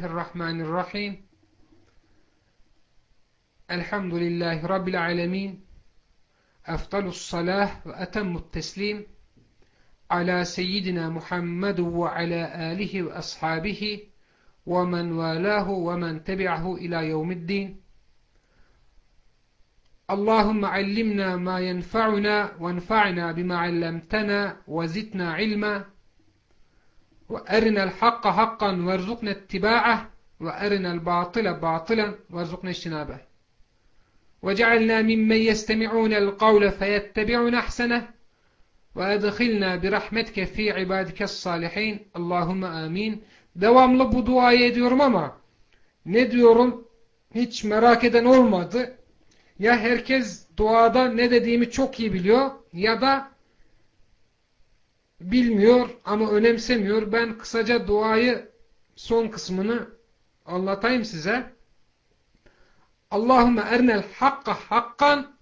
Bismillahirrahmanirrahim. Elhamdülillahi Rabbil alemin. Eftalus salah ve etemmut teslim. Ala seyyidina Muhammed ve ala alihi ve ashabihi ve men valahu ve men tebi'ahu ila yevmiddin. Allahümme allimna ma yenfa'una ve enfa'na bima allamtana ve zidna ilma. وأرنا الحق حقا وارزقنا اتباعه وأرنا الباطل باطلا وارزقنا اجتنابه وجعلنا ممن يستمعون القول فيتبعون أحسنه وأدخلنا برحمتك في عبادك الصالحين Allahümme amin. Devamlı bu duayı ediyorum ama ne diyorum hiç merak eden olmadı. Ya herkes duada ne dediğimi çok iyi biliyor ya da bilmiyor ama önemsemiyor. Ben kısaca duayı son kısmını anlatayım size. Allahümme ernel hakka hakkan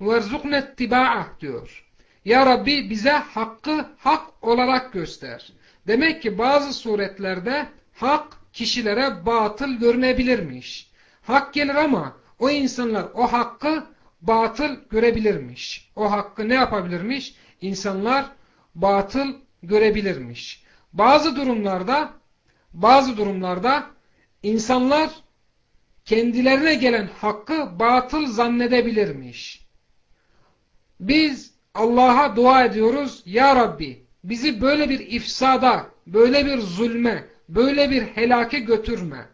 verzukne ittiba'ah diyor. Ya Rabbi bize hakkı hak olarak göster. Demek ki bazı suretlerde hak kişilere batıl görünebilirmiş. Hak gelir ama o insanlar o hakkı batıl görebilirmiş. O hakkı ne yapabilirmiş? İnsanlar batıl görebilirmiş. Bazı durumlarda bazı durumlarda insanlar kendilerine gelen hakkı batıl zannedebilirmiş. Biz Allah'a dua ediyoruz. Ya Rabbi bizi böyle bir ifsada, böyle bir zulme, böyle bir helake götürme.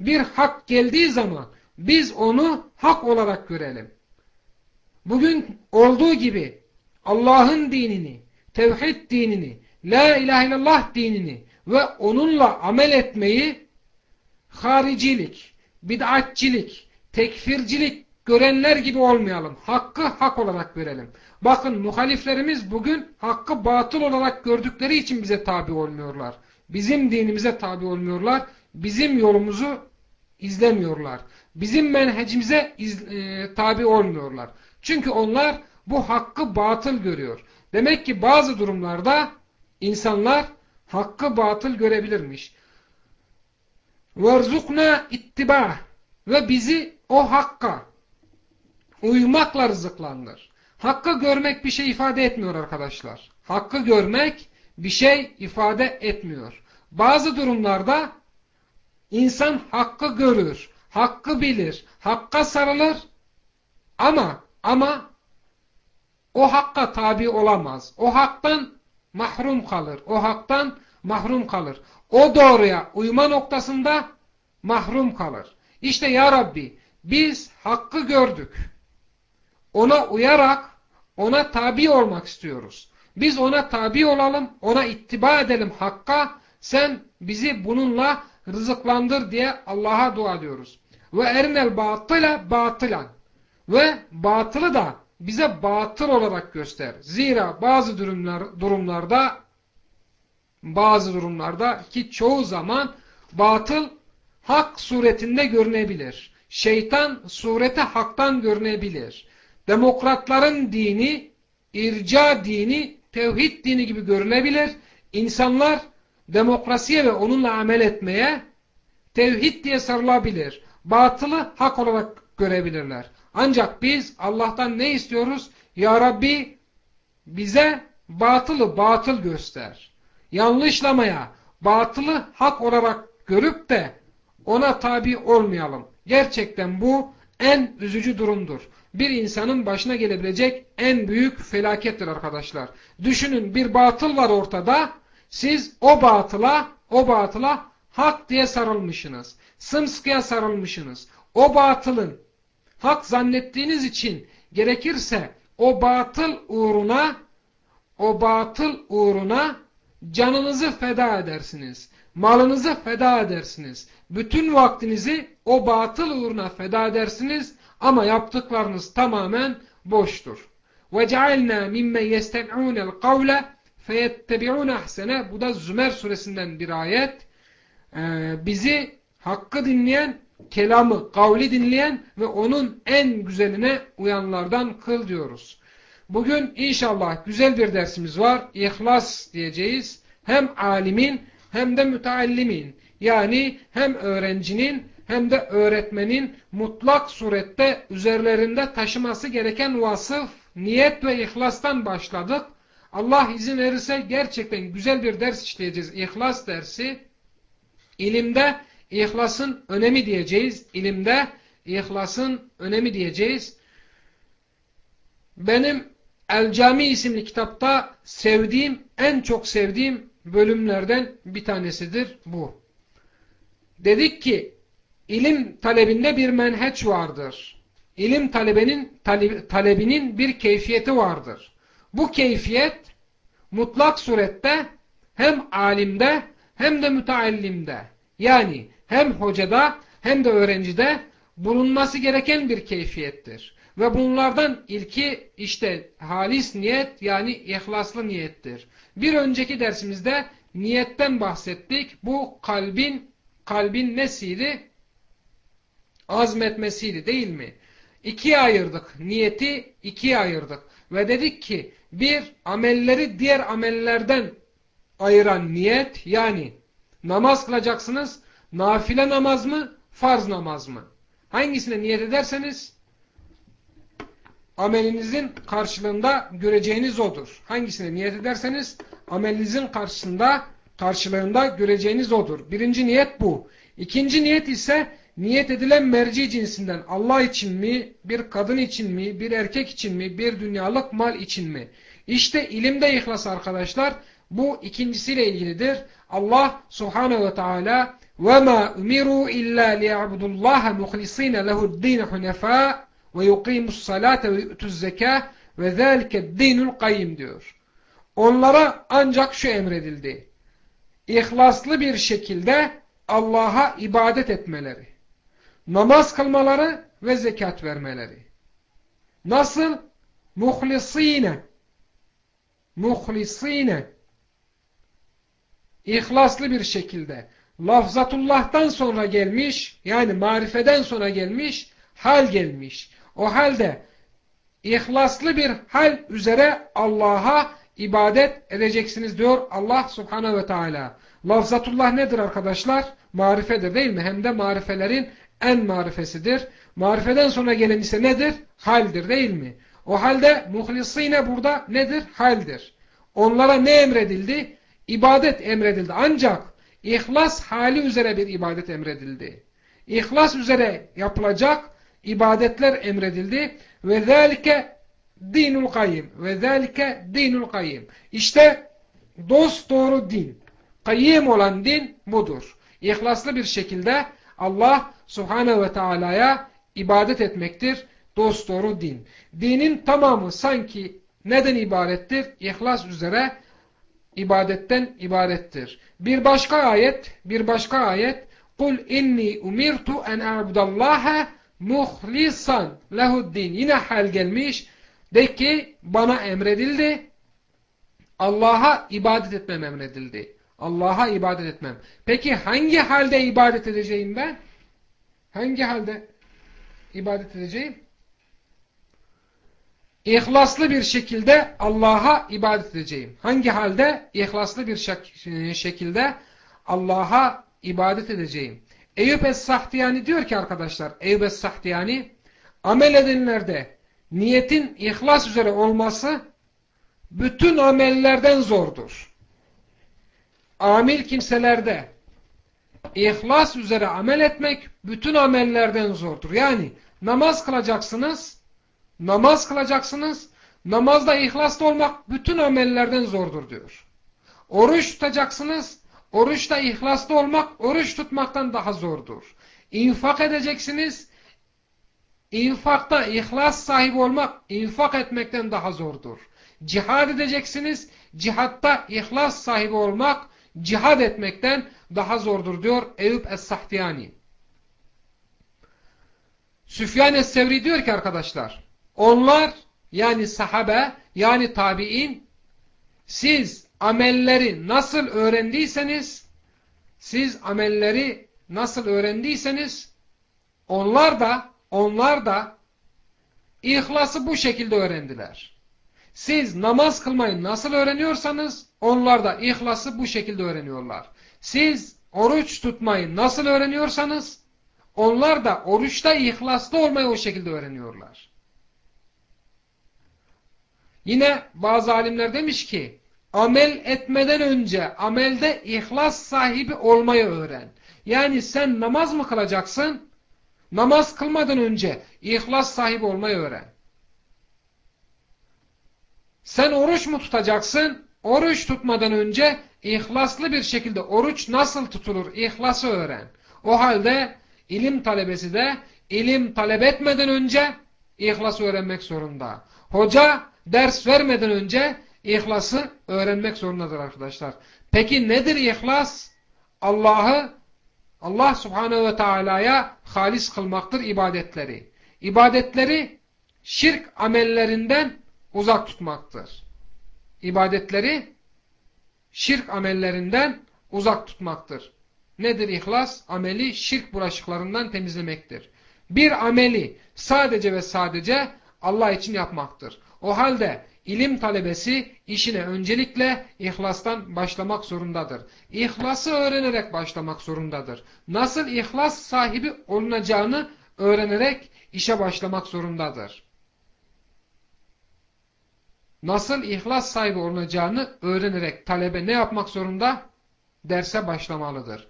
Bir hak geldiği zaman biz onu hak olarak görelim. Bugün olduğu gibi Allah'ın dinini, tevhid dinini, la ilahe illallah dinini ve onunla amel etmeyi haricilik, bid'atçilik, tekfircilik görenler gibi olmayalım. Hakkı hak olarak görelim. Bakın muhaliflerimiz bugün hakkı batıl olarak gördükleri için bize tabi olmuyorlar. Bizim dinimize tabi olmuyorlar. Bizim yolumuzu izlemiyorlar. Bizim menhecimize iz, e, tabi olmuyorlar. Çünkü onlar bu hakkı batıl görüyor. Demek ki bazı durumlarda insanlar hakkı batıl görebilirmiş. Verzukna ittiba ve bizi o hakka uymakla rızıklandır. Hakkı görmek bir şey ifade etmiyor arkadaşlar. Hakkı görmek bir şey ifade etmiyor. Bazı durumlarda insan hakkı görür, hakkı bilir, hakka sarılır ama ama o hakka tabi olamaz. O haktan mahrum kalır. O haktan mahrum kalır. O doğruya uyma noktasında mahrum kalır. İşte ya Rabbi biz hakkı gördük. Ona uyarak ona tabi olmak istiyoruz. Biz ona tabi olalım, ona ittiba edelim hakka. Sen bizi bununla rızıklandır diye Allah'a dua ediyoruz. Ve ernel batıla batılan. Ve batılı da bize batıl olarak göster. Zira bazı durumlar, durumlarda bazı durumlarda ki çoğu zaman batıl hak suretinde görünebilir. Şeytan surete haktan görünebilir. Demokratların dini, irca dini, tevhid dini gibi görünebilir. İnsanlar demokrasiye ve onunla amel etmeye tevhid diye sarılabilir. Batılı hak olarak görebilirler. Ancak biz Allah'tan ne istiyoruz? Ya Rabbi bize batılı batıl göster. Yanlışlamaya, batılı hak olarak görüp de ona tabi olmayalım. Gerçekten bu en üzücü durumdur. Bir insanın başına gelebilecek en büyük felakettir arkadaşlar. Düşünün bir batıl var ortada. Siz o batıla, o batıla hak diye sarılmışsınız. Sımsıkıya sarılmışsınız. O batılın hak zannettiğiniz için gerekirse o batıl uğruna o batıl uğruna canınızı feda edersiniz. Malınızı feda edersiniz. Bütün vaktinizi o batıl uğruna feda edersiniz ama yaptıklarınız tamamen boştur. وَجَعَلْنَا مِمَّنْ يَسْتَمْعُونَ الْقَوْلَ فَيَتَّبِعُونَ اَحْسَنَ Bu da Zümer suresinden bir ayet. Ee, bizi hakkı dinleyen kelamı, kavli dinleyen ve onun en güzeline uyanlardan kıl diyoruz. Bugün inşallah güzel bir dersimiz var. İhlas diyeceğiz. Hem alimin hem de müteallimin. Yani hem öğrencinin hem de öğretmenin mutlak surette üzerlerinde taşıması gereken vasıf, niyet ve ihlastan başladık. Allah izin verirse gerçekten güzel bir ders işleyeceğiz. İhlas dersi. İlimde ihlasın önemi diyeceğiz. İlimde ihlasın önemi diyeceğiz. Benim El Cami isimli kitapta sevdiğim, en çok sevdiğim bölümlerden bir tanesidir bu. Dedik ki ilim talebinde bir menheç vardır. İlim talebenin talebinin bir keyfiyeti vardır. Bu keyfiyet mutlak surette hem alimde hem de müteallimde yani hem hocada hem de öğrencide bulunması gereken bir keyfiyettir. Ve bunlardan ilki işte halis niyet yani ihlaslı niyettir. Bir önceki dersimizde niyetten bahsettik. Bu kalbin kalbin nesiydi? Azmetmesiydi değil mi? İkiye ayırdık. Niyeti ikiye ayırdık. Ve dedik ki bir amelleri diğer amellerden ayıran niyet yani namaz kılacaksınız. Nafile namaz mı? Farz namaz mı? Hangisine niyet ederseniz amelinizin karşılığında göreceğiniz odur. Hangisine niyet ederseniz amelinizin karşısında karşılığında göreceğiniz odur. Birinci niyet bu. İkinci niyet ise niyet edilen merci cinsinden Allah için mi, bir kadın için mi, bir erkek için mi, bir dünyalık mal için mi? İşte ilimde ihlas arkadaşlar bu ikincisiyle ilgilidir. Allah subhanehu ve teala وَمَا اُمِرُوا اِلَّا لِيَعْبُدُ اللّٰهَ مُخْلِص۪ينَ لَهُ الدِّينَ حُنَفَاءَ وَيُقِيمُ الصَّلَاةَ وَيُؤْتُ الزَّكَاةَ وَذَٰلِكَ الدِّينُ الْقَيِّمْ diyor. Onlara ancak şu emredildi. İhlaslı bir şekilde Allah'a ibadet etmeleri, namaz kılmaları ve zekat vermeleri. Nasıl? Muhlisine. Muhlisine. İhlaslı bir şekilde. Lafzatullah'tan sonra gelmiş, yani marifeden sonra gelmiş, hal gelmiş. O halde ihlaslı bir hal üzere Allah'a ibadet edeceksiniz diyor Allah subhanehu ve teala. Lafzatullah nedir arkadaşlar? Marifedir değil mi? Hem de marifelerin en marifesidir. Marifeden sonra gelen ise nedir? Haldir değil mi? O halde muhlisine burada nedir? Haldir. Onlara ne emredildi? İbadet emredildi. Ancak ihlas hali üzere bir ibadet emredildi. İhlas üzere yapılacak ibadetler emredildi. Ve zâlike dinul kayyim. Ve zâlike dinul kayyim. İşte dost doğru din. Kayyim olan din budur. İhlaslı bir şekilde Allah subhanehu ve teala'ya ibadet etmektir. Dost doğru din. Dinin tamamı sanki neden ibarettir? İhlas üzere ibadetten ibarettir. Bir başka ayet, bir başka ayet Kul inni umirtu en a'budallaha muhlisan lehuddin. Yine hal gelmiş. De ki bana emredildi. Allah'a ibadet etmem emredildi. Allah'a ibadet etmem. Peki hangi halde ibadet edeceğim ben? Hangi halde ibadet edeceğim? İhlaslı bir şekilde Allah'a ibadet edeceğim. Hangi halde? İhlaslı bir şekilde Allah'a ibadet edeceğim. Eyüp Es-Sahtiyani diyor ki arkadaşlar, Eyüp Es-Sahtiyani amel edenlerde niyetin ihlas üzere olması bütün amellerden zordur. Amil kimselerde ihlas üzere amel etmek bütün amellerden zordur. Yani namaz kılacaksınız, namaz kılacaksınız, namazda ihlaslı olmak bütün amellerden zordur diyor. Oruç tutacaksınız, Oruçta ihlaslı olmak, oruç tutmaktan daha zordur. İnfak edeceksiniz, infakta ihlas sahibi olmak, infak etmekten daha zordur. Cihad edeceksiniz, cihatta ihlas sahibi olmak, cihad etmekten daha zordur diyor Eyüp Es-Sahtiyani. Süfyan Es-Sevri diyor ki arkadaşlar, onlar yani sahabe, yani tabi'in, siz amelleri nasıl öğrendiyseniz siz amelleri nasıl öğrendiyseniz onlar da onlar da ihlası bu şekilde öğrendiler. Siz namaz kılmayı nasıl öğreniyorsanız onlar da ihlası bu şekilde öğreniyorlar. Siz oruç tutmayı nasıl öğreniyorsanız onlar da oruçta ihlaslı olmayı o şekilde öğreniyorlar. Yine bazı alimler demiş ki amel etmeden önce amelde ihlas sahibi olmayı öğren. Yani sen namaz mı kılacaksın? Namaz kılmadan önce ihlas sahibi olmayı öğren. Sen oruç mu tutacaksın? Oruç tutmadan önce ihlaslı bir şekilde oruç nasıl tutulur? İhlası öğren. O halde ilim talebesi de ilim talep etmeden önce ihlası öğrenmek zorunda. Hoca ders vermeden önce ihlası öğrenmek zorundadır arkadaşlar. Peki nedir ihlas? Allah'ı Allah subhanehu ve teala'ya halis kılmaktır ibadetleri. İbadetleri şirk amellerinden uzak tutmaktır. İbadetleri şirk amellerinden uzak tutmaktır. Nedir ihlas? Ameli şirk bulaşıklarından temizlemektir. Bir ameli sadece ve sadece Allah için yapmaktır. O halde ilim talebesi işine öncelikle ihlastan başlamak zorundadır. İhlası öğrenerek başlamak zorundadır. Nasıl ihlas sahibi olunacağını öğrenerek işe başlamak zorundadır. Nasıl ihlas sahibi olunacağını öğrenerek talebe ne yapmak zorunda? Derse başlamalıdır.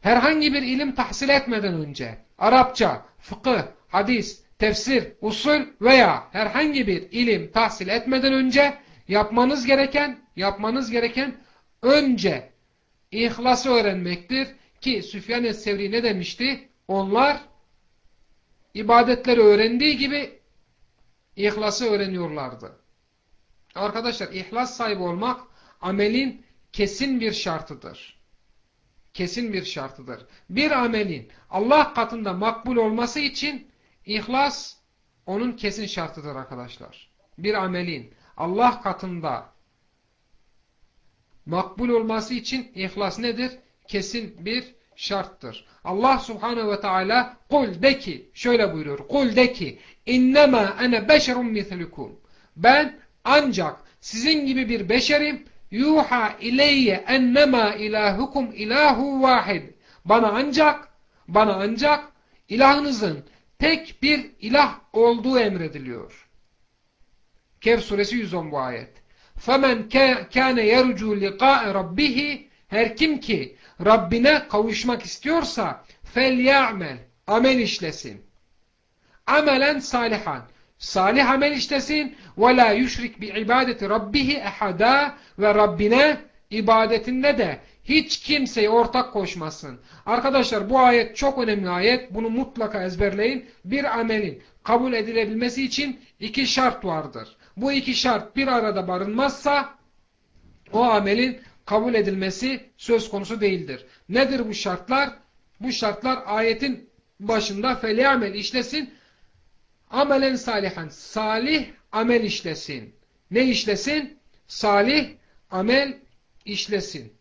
Herhangi bir ilim tahsil etmeden önce Arapça, fıkıh, hadis, tefsir, usul veya herhangi bir ilim tahsil etmeden önce yapmanız gereken, yapmanız gereken önce ihlası öğrenmektir. Ki Süfyan Sevri ne demişti? Onlar ibadetleri öğrendiği gibi ihlası öğreniyorlardı. Arkadaşlar ihlas sahibi olmak amelin kesin bir şartıdır. Kesin bir şartıdır. Bir amelin Allah katında makbul olması için İhlas onun kesin şartıdır arkadaşlar. Bir amelin Allah katında makbul olması için ihlas nedir? Kesin bir şarttır. Allah subhanehu ve teala kul de ki şöyle buyuruyor. Kul de ki innema ene beşerun mislukum. Ben ancak sizin gibi bir beşerim yuha ileyye ennema ilahukum ilahu vahid. Bana ancak bana ancak ilahınızın tek bir ilah olduğu emrediliyor. Kehf suresi 110 bu ayet. فَمَنْ كَانَ يَرْجُوا لِقَاءَ رَبِّهِ Her kim ki Rabbine kavuşmak istiyorsa فَلْيَعْمَلْ Amel işlesin. Amelen salihan. Salih amel işlesin. وَلَا يُشْرِكْ بِعِبَادَةِ رَبِّهِ اَحَدًا Ve Rabbine ibadetinde de hiç kimseye ortak koşmasın. Arkadaşlar bu ayet çok önemli ayet. Bunu mutlaka ezberleyin. Bir amelin kabul edilebilmesi için iki şart vardır. Bu iki şart bir arada barınmazsa o amelin kabul edilmesi söz konusu değildir. Nedir bu şartlar? Bu şartlar ayetin başında feliamel işlesin. Amelen salihan. Salih amel işlesin. Ne işlesin? Salih amel işlesin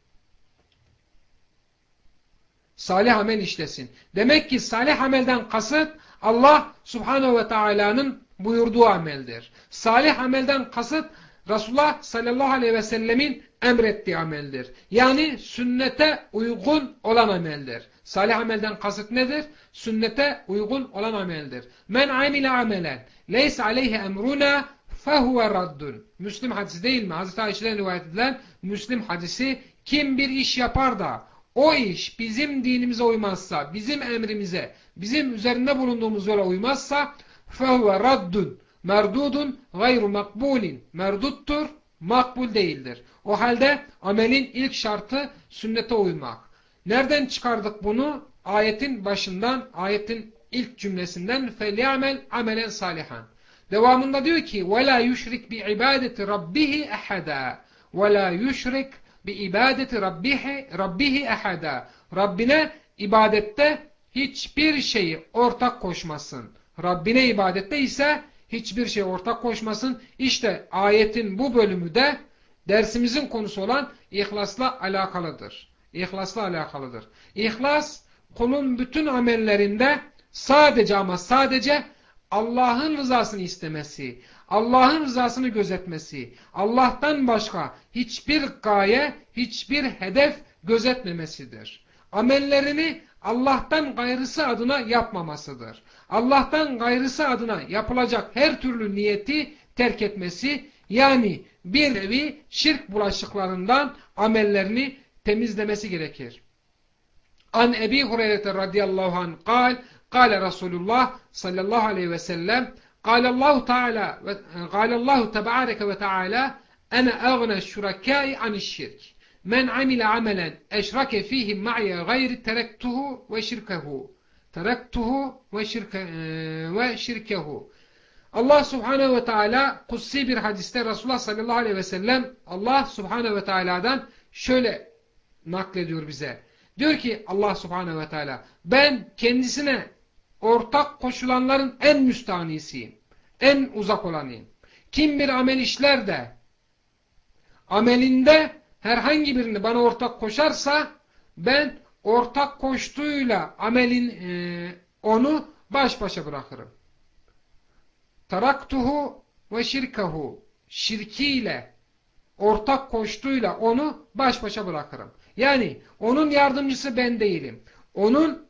salih amel işlesin. Demek ki salih amelden kasıt Allah subhanehu ve teala'nın buyurduğu ameldir. Salih amelden kasıt Resulullah sallallahu aleyhi ve sellemin emrettiği ameldir. Yani sünnete uygun olan ameldir. Salih amelden kasıt nedir? Sünnete uygun olan ameldir. Men amile amelen leysa aleyhi emruna fehuve raddun. Müslim hadisi değil mi? Hazreti Ayşe'den rivayet edilen Müslim hadisi kim bir iş yapar da o iş bizim dinimize uymazsa, bizim emrimize, bizim üzerinde bulunduğumuz yola uymazsa فَهُوَ raddun merdudun gayru makbulin merduttur, makbul değildir. O halde amelin ilk şartı sünnete uymak. Nereden çıkardık bunu? Ayetin başından, ayetin ilk cümlesinden فَلْيَعْمَلْ amelen salihan. Devamında diyor ki وَلَا يُشْرِكْ بِعِبَادَةِ رَبِّهِ اَحَدًا وَلَا يُشْرِكْ bi ibadeti rabbihi rabbihi ehada. Rabbine ibadette hiçbir şeyi ortak koşmasın. Rabbine ibadette ise hiçbir şey ortak koşmasın. İşte ayetin bu bölümü de dersimizin konusu olan ihlasla alakalıdır. İhlasla alakalıdır. İhlas kulun bütün amellerinde sadece ama sadece Allah'ın rızasını istemesi, Allah'ın rızasını gözetmesi, Allah'tan başka hiçbir gaye, hiçbir hedef gözetmemesidir. amellerini Allah'tan gayrısı adına yapmamasıdır. Allah'tan gayrısı adına yapılacak her türlü niyeti terk etmesi yani bir nevi şirk bulaşıklarından amellerini temizlemesi gerekir. An Ebi Hureyre radıyallahu anh kal, kale Resulullah sallallahu aleyhi ve sellem, Allahu Teala ve Allahu tebareke ve Teala ana agna şurakâi anişşirk. Men amile amelen eşrake fihi ma'ye gayri terektuhu ve şirkehu. Terektuhu ve, şirke, ve şirkehu. Allah subhanehu ve teala kutsi bir hadiste Resulullah sallallahu aleyhi ve sellem Allah subhanehu ve teala'dan şöyle naklediyor bize. Diyor ki Allah subhanehu ve teala ben kendisine ortak koşulanların en müstahanisiyim. En uzak olanıyım. Kim bir amel işler de amelinde herhangi birini bana ortak koşarsa ben ortak koştuğuyla amelin e, onu baş başa bırakırım. Taraktuhu ve şirkahu şirkiyle ortak koştuğuyla onu baş başa bırakırım. Yani onun yardımcısı ben değilim. Onun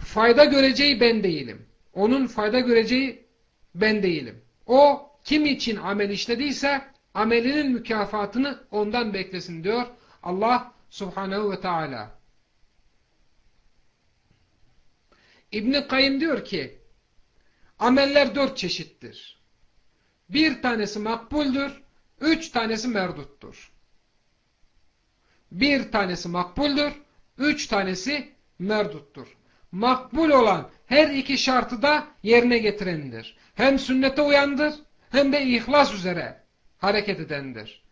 fayda göreceği ben değilim. Onun fayda göreceği ben değilim. O kim için amel işlediyse amelinin mükafatını ondan beklesin diyor Allah subhanehu ve teala. İbni Kayyım diyor ki ameller dört çeşittir. Bir tanesi makbuldür, üç tanesi merduttur. Bir tanesi makbuldür, üç tanesi merduttur. Makbul olan her iki şartı da yerine getirendir. Hem sünnete uyandır, hem de ihlas üzere hareket edendir.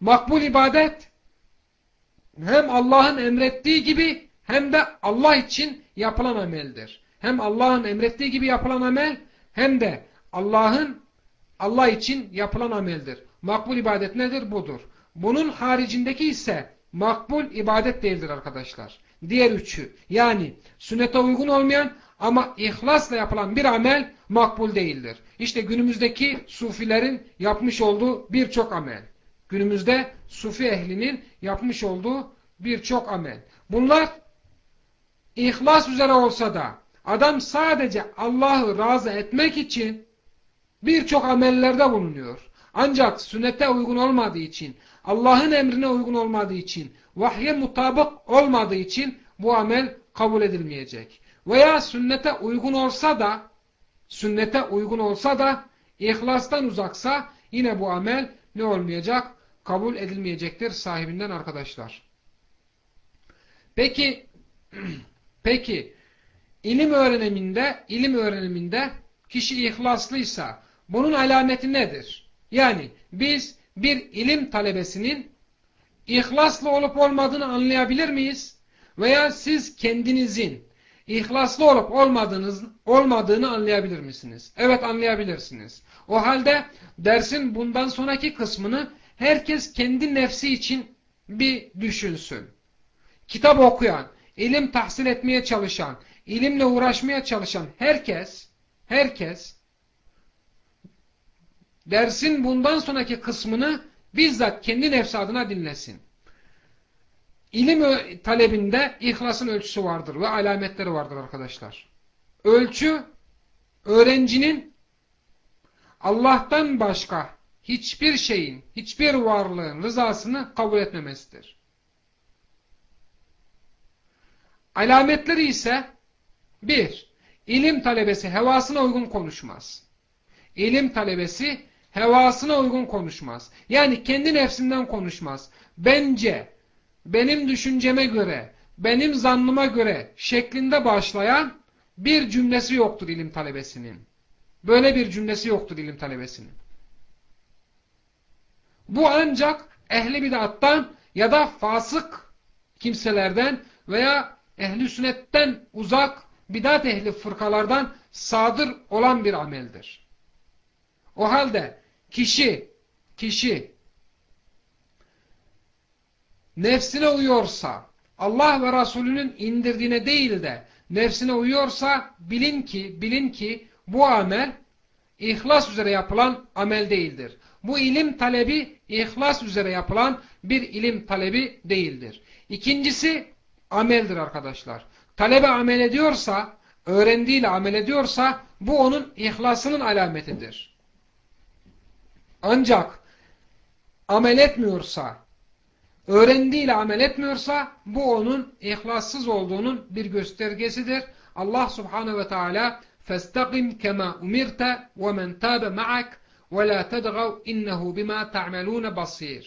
Makbul ibadet hem Allah'ın emrettiği gibi hem de Allah için yapılan ameldir. Hem Allah'ın emrettiği gibi yapılan amel hem de Allah'ın Allah için yapılan ameldir. Makbul ibadet nedir? Budur. Bunun haricindeki ise makbul ibadet değildir arkadaşlar. Diğer üçü yani sünnete uygun olmayan ama ihlasla yapılan bir amel makbul değildir. İşte günümüzdeki sufilerin yapmış olduğu birçok amel. Günümüzde sufi ehlinin yapmış olduğu birçok amel. Bunlar ihlas üzere olsa da adam sadece Allah'ı razı etmek için birçok amellerde bulunuyor. Ancak sünnete uygun olmadığı için, Allah'ın emrine uygun olmadığı için, vahye mutabık olmadığı için bu amel kabul edilmeyecek. Veya sünnete uygun olsa da, sünnete uygun olsa da, ihlastan uzaksa yine bu amel ne olmayacak? Kabul edilmeyecektir sahibinden arkadaşlar. Peki, peki, ilim öğreniminde, ilim öğreniminde kişi ihlaslıysa bunun alameti nedir? Yani biz bir ilim talebesinin ihlaslı olup olmadığını anlayabilir miyiz? Veya siz kendinizin ihlaslı olup olmadığınız, olmadığını anlayabilir misiniz? Evet anlayabilirsiniz. O halde dersin bundan sonraki kısmını herkes kendi nefsi için bir düşünsün. Kitap okuyan, ilim tahsil etmeye çalışan, ilimle uğraşmaya çalışan herkes, herkes dersin bundan sonraki kısmını bizzat kendi nefsi adına dinlesin. İlim talebinde ihlasın ölçüsü vardır ve alametleri vardır arkadaşlar. Ölçü, öğrencinin Allah'tan başka hiçbir şeyin, hiçbir varlığın rızasını kabul etmemesidir. Alametleri ise bir, ilim talebesi hevasına uygun konuşmaz. İlim talebesi hevasına uygun konuşmaz. Yani kendi nefsinden konuşmaz. Bence, benim düşünceme göre, benim zannıma göre şeklinde başlayan bir cümlesi yoktur ilim talebesinin. Böyle bir cümlesi yoktur ilim talebesinin. Bu ancak ehli bidattan ya da fasık kimselerden veya ehli sünnetten uzak bidat ehli fırkalardan sadır olan bir ameldir. O halde kişi kişi nefsine uyuyorsa Allah ve Resulünün indirdiğine değil de nefsine uyuyorsa bilin ki bilin ki bu amel ihlas üzere yapılan amel değildir. Bu ilim talebi ihlas üzere yapılan bir ilim talebi değildir. İkincisi ameldir arkadaşlar. Talebe amel ediyorsa, öğrendiğiyle amel ediyorsa bu onun ihlasının alametidir. Ancak amel etmiyorsa, öğrendiğiyle amel etmiyorsa bu onun ihlassız olduğunun bir göstergesidir. Allah subhanehu ve teala فَاسْتَقِمْ كَمَا اُمِرْتَ وَمَنْ تَابَ مَعَكْ وَلَا تَدْغَوْ اِنَّهُ بِمَا تَعْمَلُونَ بَصِيرٌ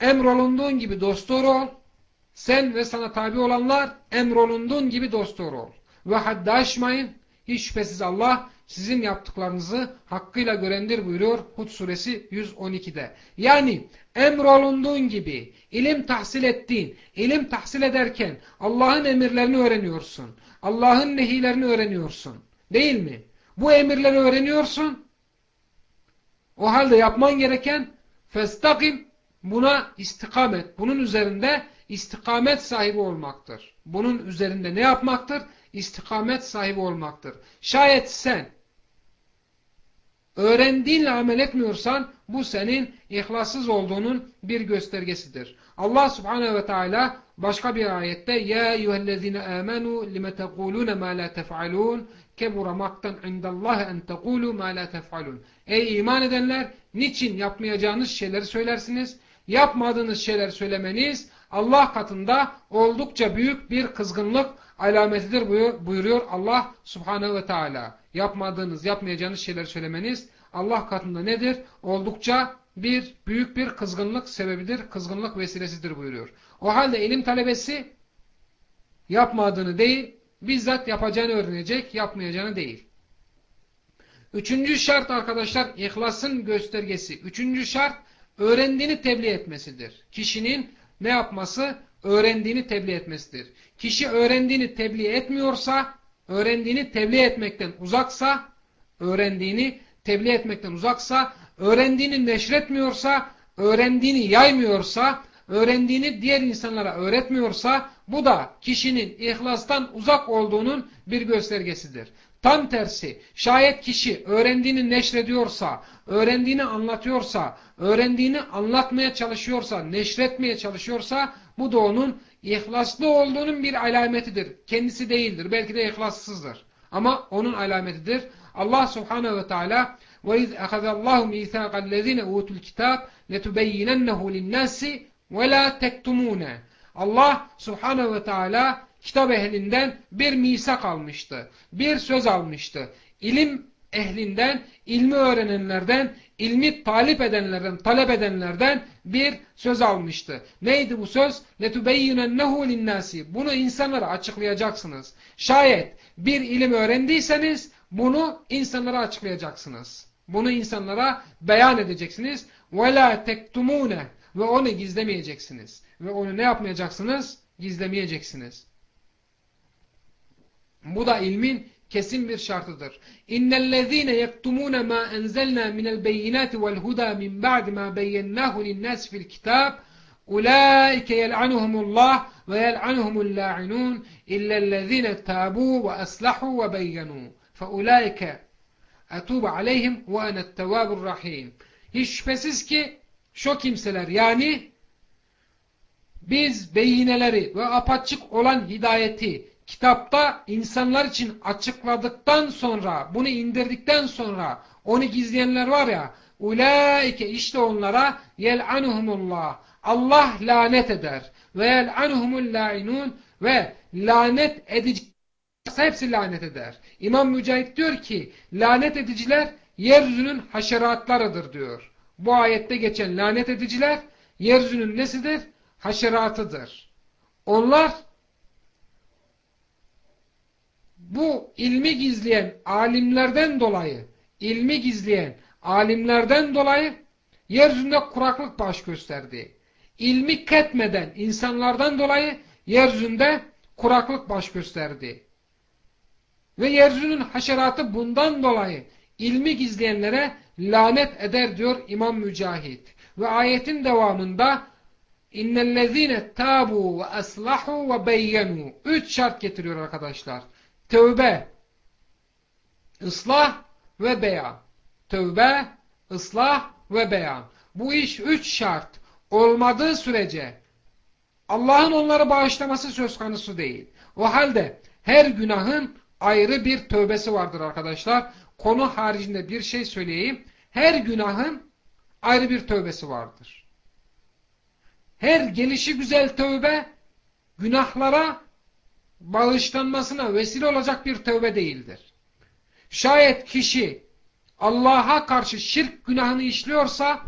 Emrolunduğun gibi dostdoğru ol. Sen ve sana tabi olanlar emrolunduğun gibi dostdoğru ol. Ve haddi aşmayın. Hiç şüphesiz Allah sizin yaptıklarınızı hakkıyla görendir buyuruyor Hud suresi 112'de. Yani emrolunduğun gibi ilim tahsil ettiğin, ilim tahsil ederken Allah'ın emirlerini öğreniyorsun. Allah'ın nehilerini öğreniyorsun. Değil mi? Bu emirleri öğreniyorsun. O halde yapman gereken festakim buna istikamet. Bunun üzerinde istikamet sahibi olmaktır. Bunun üzerinde ne yapmaktır? İstikamet sahibi olmaktır. Şayet sen öğrendiğinle amel etmiyorsan bu senin ihlassız olduğunun bir göstergesidir. Allah subhanehu ve teala başka bir ayette Ya eyyühellezine amenu lime tekulune ma la tef'alun kebura maktan indallahi en tekulu ma la tef'alun Ey iman edenler niçin yapmayacağınız şeyleri söylersiniz? Yapmadığınız şeyler söylemeniz Allah katında oldukça büyük bir kızgınlık alametidir buyuruyor Allah subhanehu ve teala. Yapmadığınız, yapmayacağınız şeyleri söylemeniz Allah katında nedir? Oldukça bir büyük bir kızgınlık sebebidir, kızgınlık vesilesidir buyuruyor. O halde ilim talebesi yapmadığını değil, bizzat yapacağını öğrenecek, yapmayacağını değil. Üçüncü şart arkadaşlar ihlasın göstergesi. Üçüncü şart öğrendiğini tebliğ etmesidir. Kişinin ne yapması? Öğrendiğini tebliğ etmesidir. Kişi öğrendiğini tebliğ etmiyorsa, öğrendiğini tebliğ etmekten uzaksa, öğrendiğini tebliğ etmekten uzaksa, öğrendiğini neşretmiyorsa, öğrendiğini yaymıyorsa, öğrendiğini diğer insanlara öğretmiyorsa, bu da kişinin ihlastan uzak olduğunun bir göstergesidir. Tam tersi, şayet kişi öğrendiğini neşrediyorsa, öğrendiğini anlatıyorsa, öğrendiğini anlatmaya çalışıyorsa, neşretmeye çalışıyorsa, bu da onun ihlaslı olduğunun bir alametidir. Kendisi değildir. Belki de ihlassızdır. Ama onun alametidir. Allah subhanehu ve teala وَاِذْ اَخَذَ اللّٰهُ مِيثَاقَ الَّذ۪ينَ اُوتُوا الْكِتَابِ لَتُبَيِّنَنَّهُ لِلنَّاسِ وَلَا تَكْتُمُونَ Allah subhanehu ve teala kitap ehlinden bir misak almıştı. Bir söz almıştı. İlim ehlinden, ilmi öğrenenlerden, ilmi talip edenlerden, talep edenlerden bir söz almıştı. Neydi bu söz? لَتُبَيِّنَنَّهُ لِلنَّاسِ Bunu insanlara açıklayacaksınız. Şayet bir ilim öğrendiyseniz bunu insanlara açıklayacaksınız. Bunu insanlara beyan edeceksiniz. وَلَا تَكْتُمُونَ Ve onu gizlemeyeceksiniz. Ve onu ne yapmayacaksınız? Gizlemeyeceksiniz. Bu da ilmin kesin bir şartıdır. İnnellezîne yektumûne mâ enzelnâ minel beyinâti vel hudâ min ba'di mâ beyyennâhu linnâs fil kitâb Ulaike yel'anuhumullah ve yel'anuhumul la'inun illellezîne tâbû ve aslahû ve beyyenû. Feulaike etûbe aleyhim ve enettevâbur rahîm. Hiç şüphesiz ki şu kimseler yani biz beyineleri ve apaçık olan hidayeti kitapta insanlar için açıkladıktan sonra, bunu indirdikten sonra onu gizleyenler var ya, ulaike işte onlara yel'anuhumullah. Allah lanet eder. Ve yel'anuhumul la'inun ve lanet edici hepsi lanet eder. İmam Mücahit diyor ki lanet ediciler yeryüzünün haşeratlarıdır diyor. Bu ayette geçen lanet ediciler yeryüzünün nesidir? Haşeratıdır. Onlar bu ilmi gizleyen alimlerden dolayı, ilmi gizleyen alimlerden dolayı yeryüzünde kuraklık baş gösterdi. İlmi ketmeden insanlardan dolayı yeryüzünde kuraklık baş gösterdi. Ve yeryüzünün haşeratı bundan dolayı ilmi gizleyenlere lanet eder diyor İmam Mücahit. Ve ayetin devamında tabu ve aslahu ve beyyenu. Üç şart getiriyor arkadaşlar tövbe, ıslah ve beyan. Tövbe, ıslah ve beyan. Bu iş üç şart olmadığı sürece Allah'ın onları bağışlaması söz konusu değil. O halde her günahın ayrı bir tövbesi vardır arkadaşlar. Konu haricinde bir şey söyleyeyim. Her günahın ayrı bir tövbesi vardır. Her gelişi güzel tövbe günahlara bağışlanmasına vesile olacak bir tövbe değildir. Şayet kişi Allah'a karşı şirk günahını işliyorsa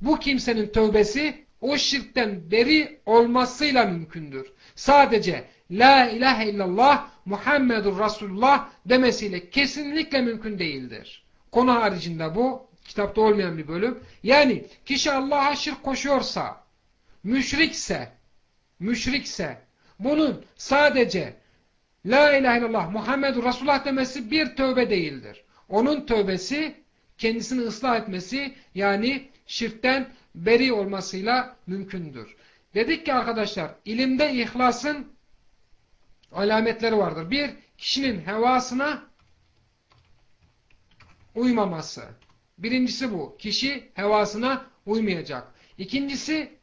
bu kimsenin tövbesi o şirkten beri olmasıyla mümkündür. Sadece La ilahe illallah Muhammedur Resulullah demesiyle kesinlikle mümkün değildir. Konu haricinde bu kitapta olmayan bir bölüm. Yani kişi Allah'a şirk koşuyorsa, müşrikse, müşrikse bunun sadece La ilahe illallah Muhammedur Resulullah demesi bir tövbe değildir. Onun tövbesi kendisini ıslah etmesi yani şirkten beri olmasıyla mümkündür. Dedik ki arkadaşlar ilimde ihlasın alametleri vardır. Bir, kişinin hevasına uymaması. Birincisi bu. Kişi hevasına uymayacak. İkincisi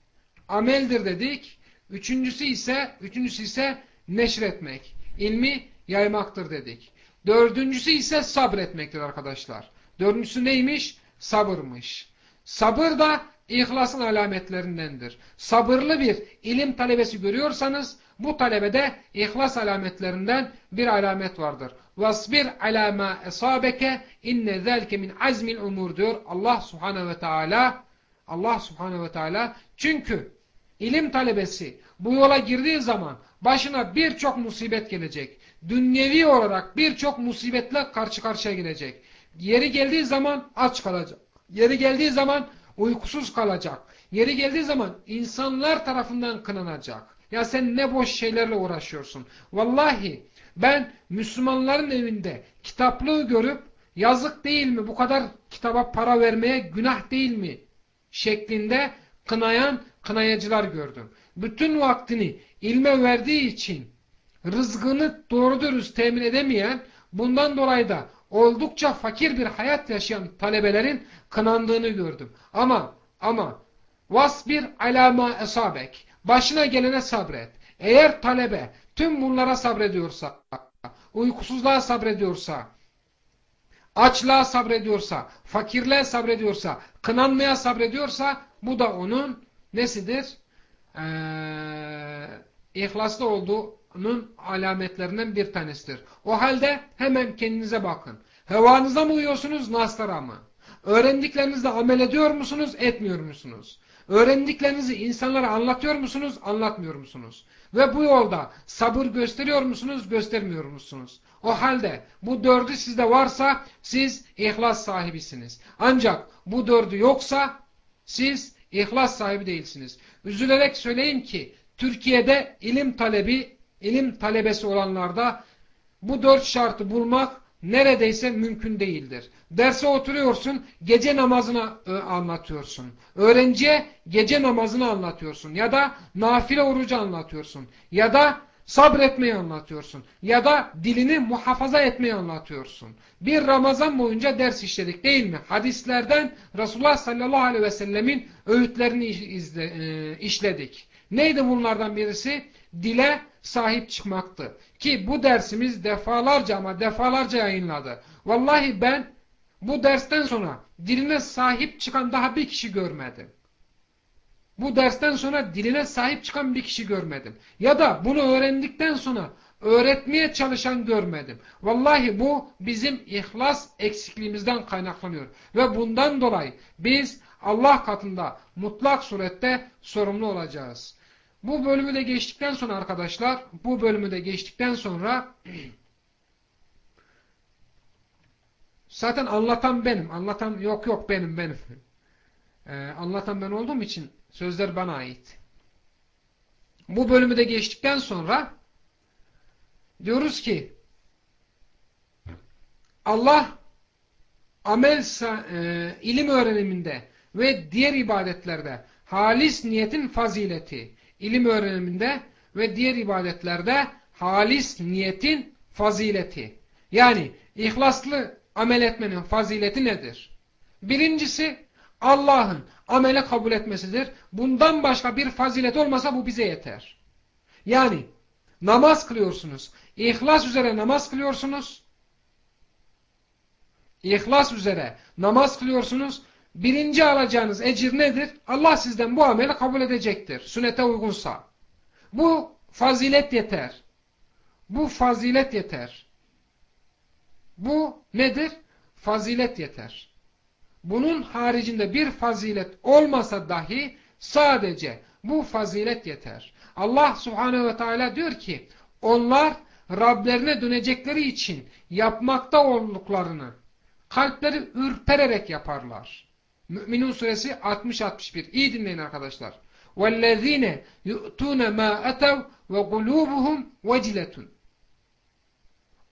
ameldir dedik. Üçüncüsü ise üçüncüsü ise neşretmek. İlmi yaymaktır dedik. Dördüncüsü ise sabretmektir arkadaşlar. Dördüncüsü neymiş? Sabırmış. Sabır da ihlasın alametlerindendir. Sabırlı bir ilim talebesi görüyorsanız bu talebede ihlas alametlerinden bir alamet vardır. Vasbir ala ma esabeke inne zelke min azmil umur diyor Allah Subhanahu ve Teala. Allah Subhanahu ve Teala çünkü ilim talebesi bu yola girdiği zaman başına birçok musibet gelecek. Dünyevi olarak birçok musibetle karşı karşıya gelecek. Yeri geldiği zaman aç kalacak. Yeri geldiği zaman uykusuz kalacak. Yeri geldiği zaman insanlar tarafından kınanacak. Ya sen ne boş şeylerle uğraşıyorsun. Vallahi ben Müslümanların evinde kitaplığı görüp yazık değil mi bu kadar kitaba para vermeye günah değil mi şeklinde kınayan kınayıcılar gördüm. Bütün vaktini ilme verdiği için rızkını doğru dürüst temin edemeyen bundan dolayı da oldukça fakir bir hayat yaşayan talebelerin kınandığını gördüm. Ama ama vasbir alama esabek başına gelene sabret. Eğer talebe tüm bunlara sabrediyorsa, uykusuzluğa sabrediyorsa, açlığa sabrediyorsa, fakirliğe sabrediyorsa, kınanmaya sabrediyorsa bu da onun nesidir? Ee, ihlaslı olduğunun alametlerinden bir tanesidir. O halde hemen kendinize bakın. Hevanıza mı uyuyorsunuz, naslara mı? Öğrendiklerinizle amel ediyor musunuz, etmiyor musunuz? Öğrendiklerinizi insanlara anlatıyor musunuz, anlatmıyor musunuz? Ve bu yolda sabır gösteriyor musunuz, göstermiyor musunuz? O halde bu dördü sizde varsa siz ihlas sahibisiniz. Ancak bu dördü yoksa siz ihlas sahibi değilsiniz. Üzülerek söyleyeyim ki Türkiye'de ilim talebi, ilim talebesi olanlarda bu dört şartı bulmak neredeyse mümkün değildir. Derse oturuyorsun, gece namazını e, anlatıyorsun. Öğrenciye gece namazını anlatıyorsun. Ya da nafile orucu anlatıyorsun. Ya da sabretmeyi anlatıyorsun. Ya da dilini muhafaza etmeyi anlatıyorsun. Bir Ramazan boyunca ders işledik değil mi? Hadislerden Resulullah sallallahu aleyhi ve sellemin öğütlerini izle, e, işledik. Neydi bunlardan birisi? Dile sahip çıkmaktı. Ki bu dersimiz defalarca ama defalarca yayınladı. Vallahi ben bu dersten sonra diline sahip çıkan daha bir kişi görmedim. Bu dersten sonra diline sahip çıkan bir kişi görmedim. Ya da bunu öğrendikten sonra öğretmeye çalışan görmedim. Vallahi bu bizim ihlas eksikliğimizden kaynaklanıyor. Ve bundan dolayı biz Allah katında mutlak surette sorumlu olacağız. Bu bölümü de geçtikten sonra arkadaşlar, bu bölümü de geçtikten sonra zaten anlatan benim. Anlatan yok yok benim benim. Ee, anlatan ben olduğum için sözler bana ait. Bu bölümü de geçtikten sonra diyoruz ki Allah amel e, ilim öğreniminde ve diğer ibadetlerde halis niyetin fazileti ilim öğreniminde ve diğer ibadetlerde halis niyetin fazileti. Yani ihlaslı amel etmenin fazileti nedir? Birincisi Allah'ın amele kabul etmesidir. Bundan başka bir fazilet olmasa bu bize yeter. Yani namaz kılıyorsunuz. İhlas üzere namaz kılıyorsunuz. İhlas üzere namaz kılıyorsunuz. Birinci alacağınız ecir nedir? Allah sizden bu ameli kabul edecektir. Sünnete uygunsa. Bu fazilet yeter. Bu fazilet yeter. Bu nedir? Fazilet yeter Bunun haricinde bir fazilet olmasa dahi sadece bu fazilet yeter. Allah subhanehu ve teala diyor ki onlar Rablerine dönecekleri için yapmakta olduklarını kalpleri ürpererek yaparlar. Müminun suresi 60-61. İyi dinleyin arkadaşlar. وَالَّذ۪ينَ يُؤْتُونَ مَا اَتَوْا وَقُلُوبُهُمْ وَجِلَةٌ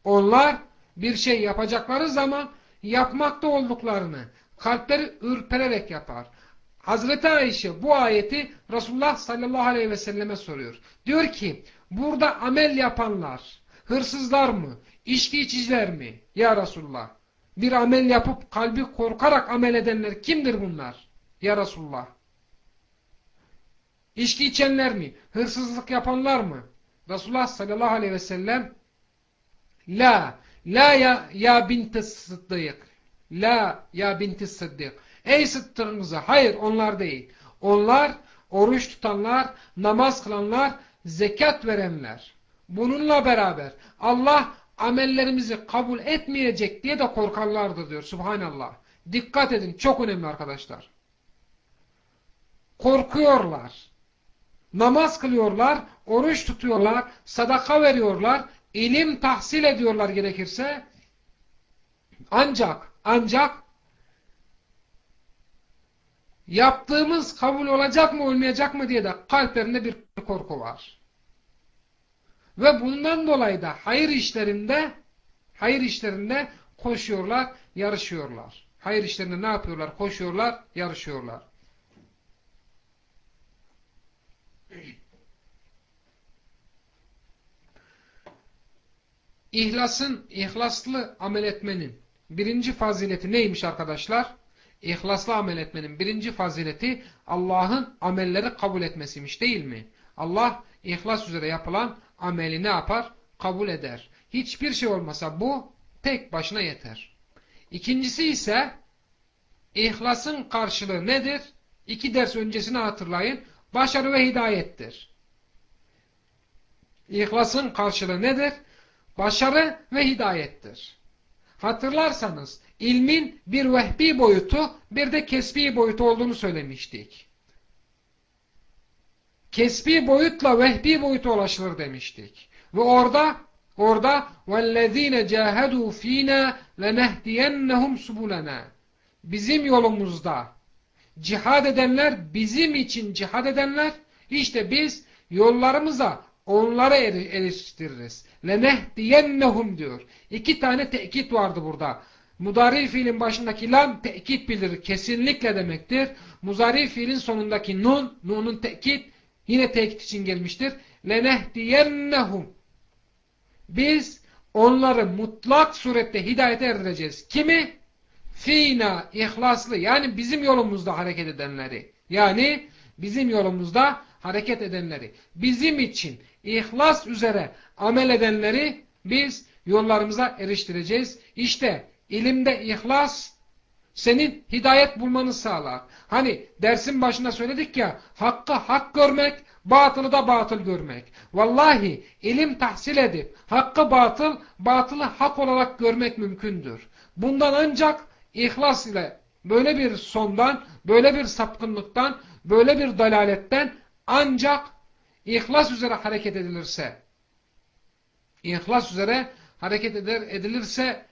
Onlar bir şey yapacakları zaman yapmakta olduklarını kalpleri ürpererek yapar. Hazreti Ayşe bu ayeti Resulullah sallallahu aleyhi ve selleme soruyor. Diyor ki burada amel yapanlar hırsızlar mı? İçki içiciler mi? Ya Resulullah bir amel yapıp kalbi korkarak amel edenler kimdir bunlar? Ya Resulullah. İçki içenler mi? Hırsızlık yapanlar mı? Resulullah sallallahu aleyhi ve sellem La, la ya, ya binti sıddık. La ya binti sıddık. Ey sıddıkınıza. Hayır onlar değil. Onlar oruç tutanlar, namaz kılanlar, zekat verenler. Bununla beraber Allah amellerimizi kabul etmeyecek diye de korkarlardır diyor. Subhanallah. Dikkat edin. Çok önemli arkadaşlar. Korkuyorlar. Namaz kılıyorlar, oruç tutuyorlar, sadaka veriyorlar, ilim tahsil ediyorlar gerekirse. Ancak, ancak yaptığımız kabul olacak mı olmayacak mı diye de kalplerinde bir korku var. Ve bundan dolayı da hayır işlerinde hayır işlerinde koşuyorlar, yarışıyorlar. Hayır işlerinde ne yapıyorlar? Koşuyorlar, yarışıyorlar. İhlasın, ihlaslı amel etmenin birinci fazileti neymiş arkadaşlar? İhlaslı amel etmenin birinci fazileti Allah'ın amelleri kabul etmesiymiş değil mi? Allah ihlas üzere yapılan ameli ne yapar? Kabul eder. Hiçbir şey olmasa bu tek başına yeter. İkincisi ise ihlasın karşılığı nedir? İki ders öncesini hatırlayın. Başarı ve hidayettir. İhlasın karşılığı nedir? Başarı ve hidayettir. Hatırlarsanız ilmin bir vehbi boyutu bir de kesbi boyutu olduğunu söylemiştik. Kesbi boyutla vehbi boyuta ulaşılır demiştik. Ve orada orada وَالَّذ۪ينَ جَاهَدُوا ف۪ينَا لَنَهْدِيَنَّهُمْ سُبُلَنَا Bizim yolumuzda cihad edenler, bizim için cihad edenler, işte biz yollarımıza onlara eriştiririz. لَنَهْدِيَنَّهُمْ diyor. İki tane tekit vardı burada. Mudari fiilin başındaki lam tekit bilir. Kesinlikle demektir. Muzari fiilin sonundaki nun, nunun tekit Yine tekit için gelmiştir. لَنَهْدِيَنَّهُمْ Biz onları mutlak surette hidayete erdireceğiz. Kimi? Fina, ihlaslı yani bizim yolumuzda hareket edenleri. Yani bizim yolumuzda hareket edenleri. Bizim için ihlas üzere amel edenleri biz yollarımıza eriştireceğiz. İşte ilimde ihlas senin hidayet bulmanı sağlar. Hani dersin başında söyledik ya, hakkı hak görmek, batılı da batıl görmek. Vallahi ilim tahsil edip, hakkı batıl, batılı hak olarak görmek mümkündür. Bundan ancak ihlas ile böyle bir sondan, böyle bir sapkınlıktan, böyle bir dalaletten ancak ihlas üzere hareket edilirse, ihlas üzere hareket edilirse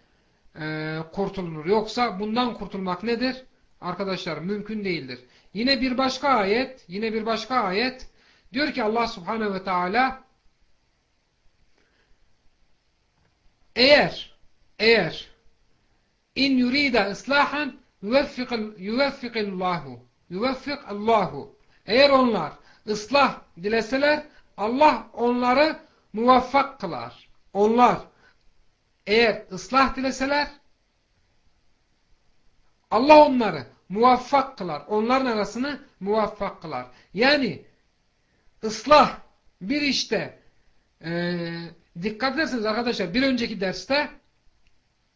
e, kurtulunur. Yoksa bundan kurtulmak nedir? Arkadaşlar mümkün değildir. Yine bir başka ayet, yine bir başka ayet diyor ki Allah Subhanahu ve Teala eğer eğer in yurida islahan yuveffikillahu yuveffik Allahu eğer onlar ıslah dileseler Allah onları muvaffak kılar. Onlar eğer ıslah dileseler Allah onları muvaffak kılar. Onların arasını muvaffak kılar. Yani ıslah bir işte e, dikkat ederseniz arkadaşlar bir önceki derste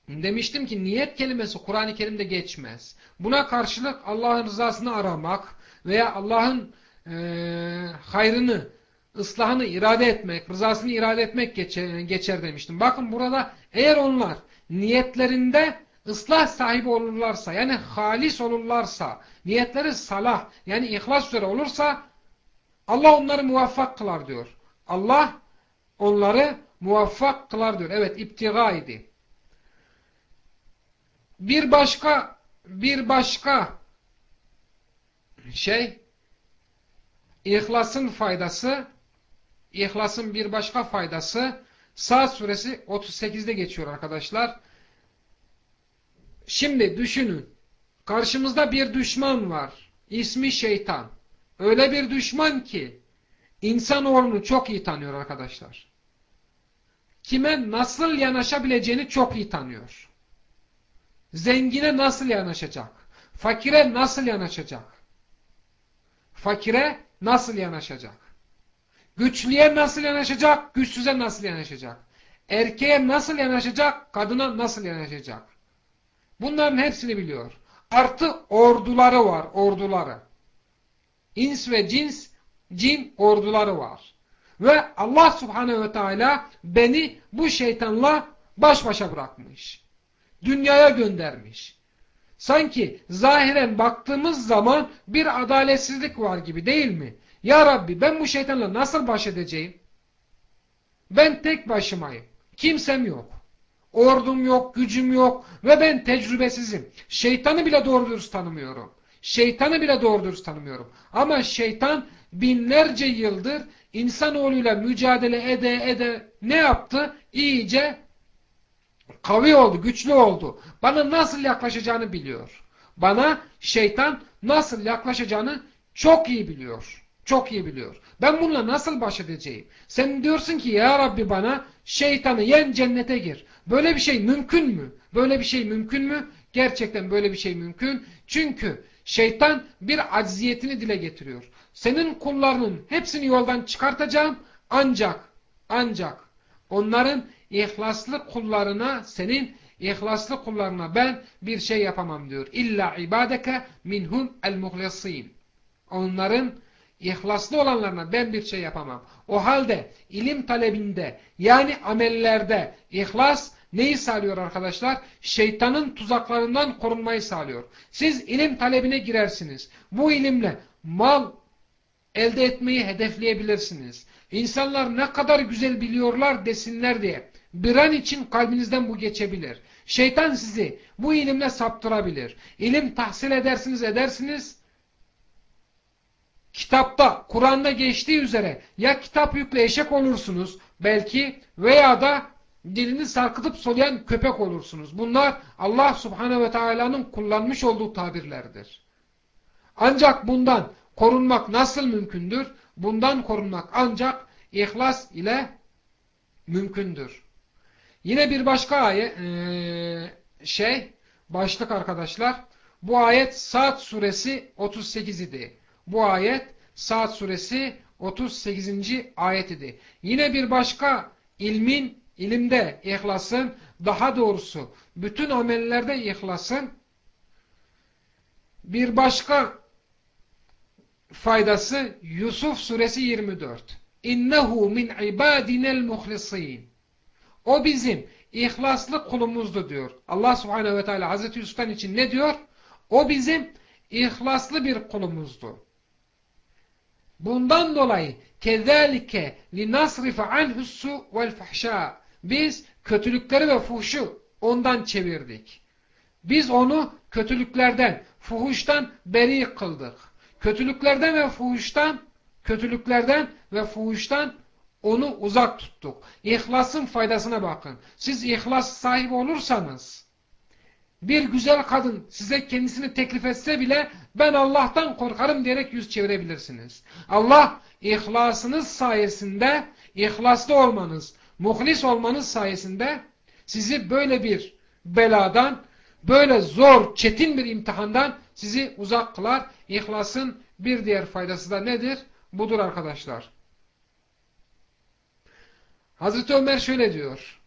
demiştim ki niyet kelimesi Kur'an-ı Kerim'de geçmez. Buna karşılık Allah'ın rızasını aramak veya Allah'ın e, hayrını, ıslahını irade etmek, rızasını irade etmek geçer, geçer demiştim. Bakın burada eğer onlar niyetlerinde ıslah sahibi olurlarsa yani halis olurlarsa, niyetleri salah yani ihlas üzere olursa Allah onları muvaffak kılar diyor. Allah onları muvaffak kılar diyor. Evet iptiga idi. Bir başka bir başka şey ihlasın faydası ihlasın bir başka faydası Saat suresi 38'de geçiyor arkadaşlar. Şimdi düşünün. Karşımızda bir düşman var. İsmi şeytan. Öyle bir düşman ki insanoğlunu çok iyi tanıyor arkadaşlar. Kime nasıl yanaşabileceğini çok iyi tanıyor. Zengine nasıl yanaşacak? Fakire nasıl yanaşacak? Fakire nasıl yanaşacak? Güçlüye nasıl yanaşacak? Güçsüze nasıl yanaşacak? Erkeğe nasıl yanaşacak? Kadına nasıl yanaşacak? Bunların hepsini biliyor. Artı orduları var, orduları. İns ve cins, cin orduları var. Ve Allah subhanehu ve teala beni bu şeytanla baş başa bırakmış. Dünyaya göndermiş. Sanki zahiren baktığımız zaman bir adaletsizlik var gibi değil mi? Ya Rabbi ben bu şeytanla nasıl baş edeceğim? Ben tek başımayım. Kimsem yok. Ordum yok, gücüm yok ve ben tecrübesizim. Şeytanı bile doğru dürüst tanımıyorum. Şeytanı bile doğru dürüst tanımıyorum. Ama şeytan binlerce yıldır insanoğluyla mücadele ede ede ne yaptı? İyice kavi oldu, güçlü oldu. Bana nasıl yaklaşacağını biliyor. Bana şeytan nasıl yaklaşacağını çok iyi biliyor. Çok iyi biliyor. Ben bununla nasıl baş edeceğim? Sen diyorsun ki ya Rabbi bana şeytanı yen cennete gir. Böyle bir şey mümkün mü? Böyle bir şey mümkün mü? Gerçekten böyle bir şey mümkün. Çünkü şeytan bir acziyetini dile getiriyor. Senin kullarının hepsini yoldan çıkartacağım ancak ancak onların ihlaslı kullarına senin ihlaslı kullarına ben bir şey yapamam diyor. İlla ibadeke minhum el muhlesin. Onların İhlaslı olanlarına ben bir şey yapamam. O halde ilim talebinde yani amellerde ihlas neyi sağlıyor arkadaşlar? Şeytanın tuzaklarından korunmayı sağlıyor. Siz ilim talebine girersiniz. Bu ilimle mal elde etmeyi hedefleyebilirsiniz. İnsanlar ne kadar güzel biliyorlar desinler diye. Bir an için kalbinizden bu geçebilir. Şeytan sizi bu ilimle saptırabilir. İlim tahsil edersiniz edersiniz kitapta, Kur'an'da geçtiği üzere ya kitap yükle eşek olursunuz belki veya da dilini sarkıtıp soluyan köpek olursunuz. Bunlar Allah subhanehu ve teala'nın kullanmış olduğu tabirlerdir. Ancak bundan korunmak nasıl mümkündür? Bundan korunmak ancak ihlas ile mümkündür. Yine bir başka ayet ee, şey başlık arkadaşlar. Bu ayet Saat suresi 38 idi. Bu ayet Saat suresi 38. ayet idi. Yine bir başka ilmin, ilimde ihlasın, daha doğrusu bütün amellerde ihlasın bir başka faydası Yusuf suresi 24. İnnehu min ibadinel muhlisin. O bizim ihlaslı kulumuzdu diyor. Allah subhanehu ve teala Hazreti Yusuf'tan için ne diyor? O bizim ihlaslı bir kulumuzdu. Bundan dolayı kezalike linasrife anhussu vel fahşa biz kötülükleri ve fuhşu ondan çevirdik. Biz onu kötülüklerden, fuhuştan beri kıldık. Kötülüklerden ve fuhuştan, kötülüklerden ve fuhuştan onu uzak tuttuk. İhlasın faydasına bakın. Siz ihlas sahibi olursanız bir güzel kadın size kendisini teklif etse bile ben Allah'tan korkarım diyerek yüz çevirebilirsiniz. Allah ihlasınız sayesinde, ihlaslı olmanız, muhlis olmanız sayesinde sizi böyle bir beladan, böyle zor, çetin bir imtihandan sizi uzak kılar. İhlasın bir diğer faydası da nedir? Budur arkadaşlar. Hazreti Ömer şöyle diyor.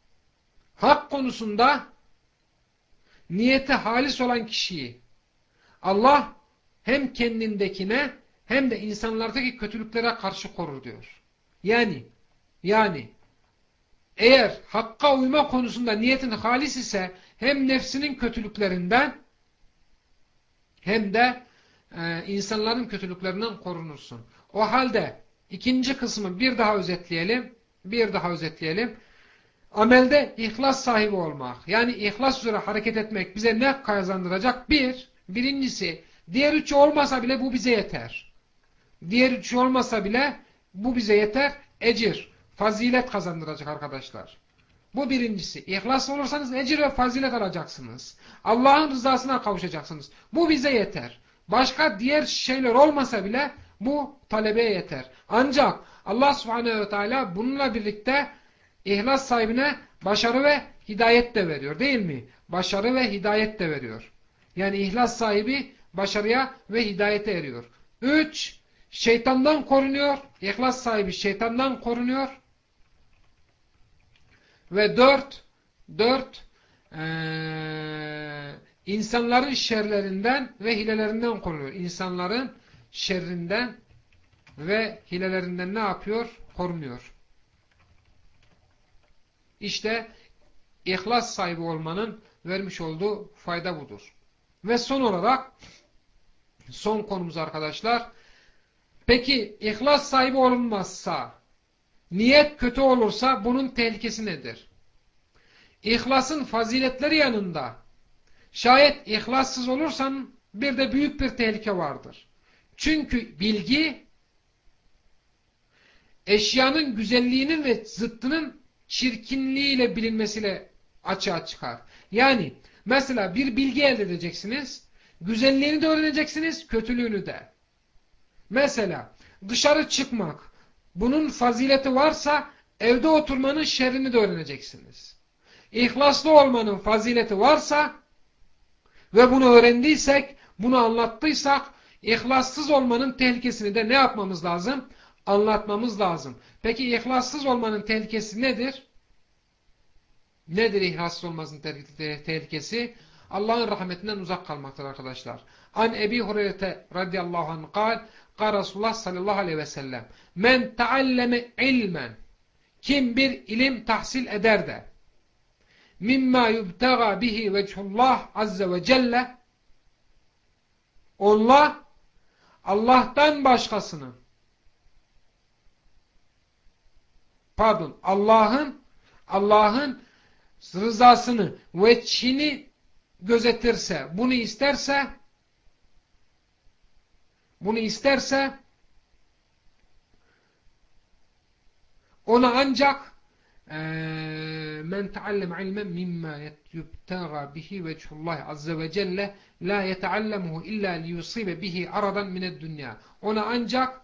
Hak konusunda niyeti halis olan kişiyi Allah hem kendindekine hem de insanlardaki kötülüklere karşı korur diyor. Yani yani eğer hakka uyma konusunda niyetin halis ise hem nefsinin kötülüklerinden hem de e, insanların kötülüklerinden korunursun. O halde ikinci kısmı bir daha özetleyelim. Bir daha özetleyelim. Amelde ihlas sahibi olmak. Yani ihlas üzere hareket etmek bize ne kazandıracak? Bir, birincisi diğer üçü olmasa bile bu bize yeter. Diğer üçü olmasa bile bu bize yeter. Ecir, fazilet kazandıracak arkadaşlar. Bu birincisi. İhlas olursanız ecir ve fazilet alacaksınız. Allah'ın rızasına kavuşacaksınız. Bu bize yeter. Başka diğer şeyler olmasa bile bu talebeye yeter. Ancak Allah subhanehu ve teala bununla birlikte ihlas sahibine başarı ve hidayet de veriyor değil mi? Başarı ve hidayet de veriyor. Yani ihlas sahibi başarıya ve hidayete eriyor. Üç, şeytandan korunuyor. İhlas sahibi şeytandan korunuyor. Ve dört, dört, ee, insanların şerlerinden ve hilelerinden korunuyor. İnsanların şerrinden ve hilelerinden ne yapıyor? Korunuyor. İşte ihlas sahibi olmanın vermiş olduğu fayda budur. Ve son olarak son konumuz arkadaşlar. Peki ihlas sahibi olunmazsa niyet kötü olursa bunun tehlikesi nedir? İhlasın faziletleri yanında şayet ihlassız olursan bir de büyük bir tehlike vardır. Çünkü bilgi eşyanın güzelliğinin ve zıttının çirkinliğiyle bilinmesiyle açığa çıkar. Yani mesela bir bilgi elde edeceksiniz, güzelliğini de öğreneceksiniz, kötülüğünü de. Mesela dışarı çıkmak, bunun fazileti varsa evde oturmanın şerrini de öğreneceksiniz. İhlaslı olmanın fazileti varsa ve bunu öğrendiysek, bunu anlattıysak, ihlassız olmanın tehlikesini de ne yapmamız lazım? Anlatmamız lazım. Peki ihlassız olmanın tehlikesi nedir? Nedir ihlassız olmasının tehlikesi? Allah'ın rahmetinden uzak kalmaktır arkadaşlar. An Ebi Hureyre radıyallahu anh kal, kal Resulullah sallallahu aleyhi ve sellem, men taalleme ilmen, kim bir ilim tahsil eder de, mimma yubtaga bihi vechullah azze ve celle, onunla Allah'tan başkasını, pardon Allah'ın Allah'ın rızasını ve çini gözetirse, bunu isterse bunu isterse ona ancak men taallem ilmen mimma yubtaga bihi vechullah azze ve celle la yeteallemuhu illa liyusibe bihi aradan mined dünya. Ona ancak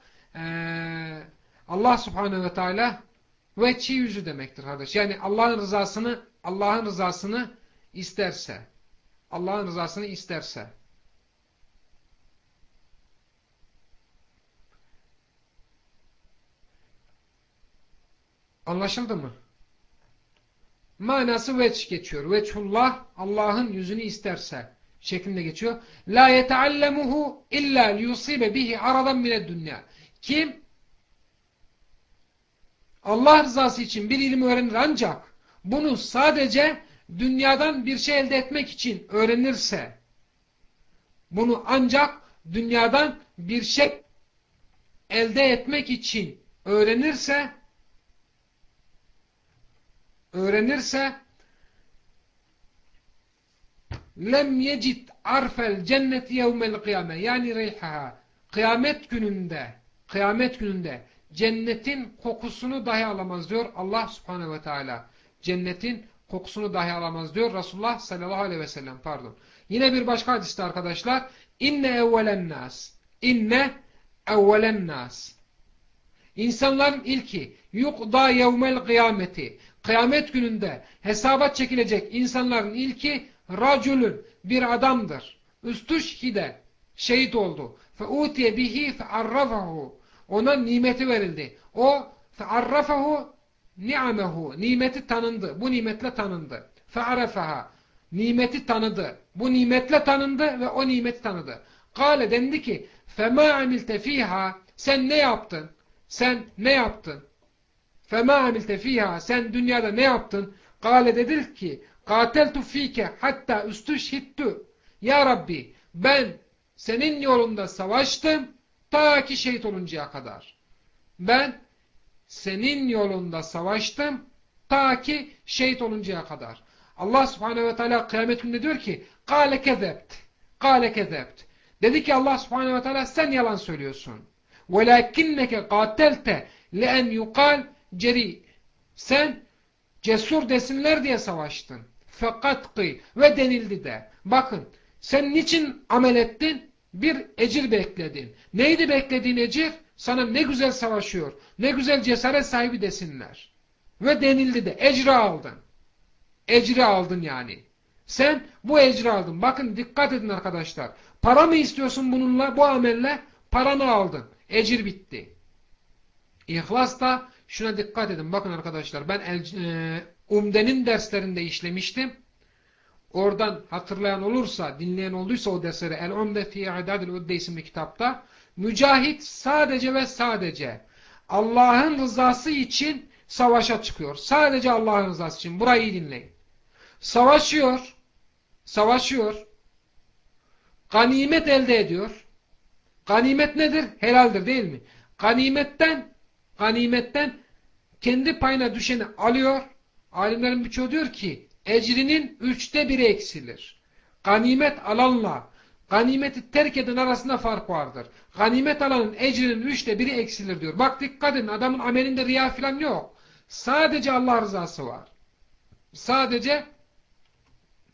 Allah subhanehu ve teala Veçi yüzü demektir kardeş. Yani Allah'ın rızasını Allah'ın rızasını isterse. Allah'ın rızasını isterse. Anlaşıldı mı? Manası veç geçiyor. Veçhullah Allah'ın yüzünü isterse şeklinde geçiyor. La yeteallemuhu illa liyusibe bihi aradan mined dünya. Kim Allah rızası için bir ilim öğrenir ancak bunu sadece dünyadan bir şey elde etmek için öğrenirse bunu ancak dünyadan bir şey elde etmek için öğrenirse öğrenirse lem yecid arfel cenneti yevmel kıyame yani reyhaha kıyamet gününde kıyamet gününde cennetin kokusunu dahi alamaz diyor Allah subhanehu ve teala. Cennetin kokusunu dahi alamaz diyor Resulullah sallallahu aleyhi ve sellem pardon. Yine bir başka hadiste arkadaşlar inne evvelen nas inne evvelen nas İnsanların ilki yukda yevmel kıyameti kıyamet gününde hesaba çekilecek insanların ilki raculun bir adamdır. Üstüşhide şehit oldu. Fe utiye bihi fe arrafahu. Ona nimeti verildi. O fe arrafahu ni'amehu. Nimeti tanındı. Bu nimetle tanındı. Fe arafaha. Nimeti tanıdı. Bu nimetle tanındı ve o nimeti tanıdı. Kale dendi ki فَمَا عَمِلْتَ ف۪يهَا Sen ne yaptın? Sen ne yaptın? فَمَا عَمِلْتَ ف۪يهَا Sen dünyada ne yaptın? Kale dedi ki قَاتَلْتُ ف۪يكَ hatta üstüşhittu. Ya Rabbi ben senin yolunda savaştım ta ki şehit oluncaya kadar. Ben senin yolunda savaştım ta ki şehit oluncaya kadar. Allah subhanehu ve teala kıyamet gününde diyor ki قَالَ كَذَبْتِ قَالَ كَذَبْتِ Dedi ki Allah subhanehu ve teala sen yalan söylüyorsun. وَلَكِنَّكَ قَاتَلْتَ لَاَنْ يُقَالْ ceri. Sen cesur desinler diye savaştın. Fakat kıy ve denildi de. Bakın sen niçin amel ettin? Bir ecir bekledin. Neydi beklediğin ecir? Sana ne güzel savaşıyor, ne güzel cesaret sahibi desinler. Ve denildi de ecri aldın. Ecri aldın yani. Sen bu ecri aldın. Bakın dikkat edin arkadaşlar. Para mı istiyorsun bununla, bu amelle? Paranı aldın. Ecir bitti. İhlas da şuna dikkat edin. Bakın arkadaşlar ben e, Umde'nin derslerinde işlemiştim. Oradan hatırlayan olursa, dinleyen olduysa o dersleri El-Umde fi İ'dadil Udde isimli kitapta Mücahit sadece ve sadece Allah'ın rızası için savaşa çıkıyor. Sadece Allah'ın rızası için. Burayı iyi dinleyin. Savaşıyor. Savaşıyor. Ganimet elde ediyor. Ganimet nedir? Helaldir değil mi? Ganimetten ganimetten kendi payına düşeni alıyor. Alimlerin birçoğu diyor ki ecrinin üçte biri eksilir. Ganimet alanla ganimeti terk eden arasında fark vardır. Ganimet alanın ecrinin üçte biri eksilir diyor. Bak dikkat edin adamın amelinde riya falan yok. Sadece Allah rızası var. Sadece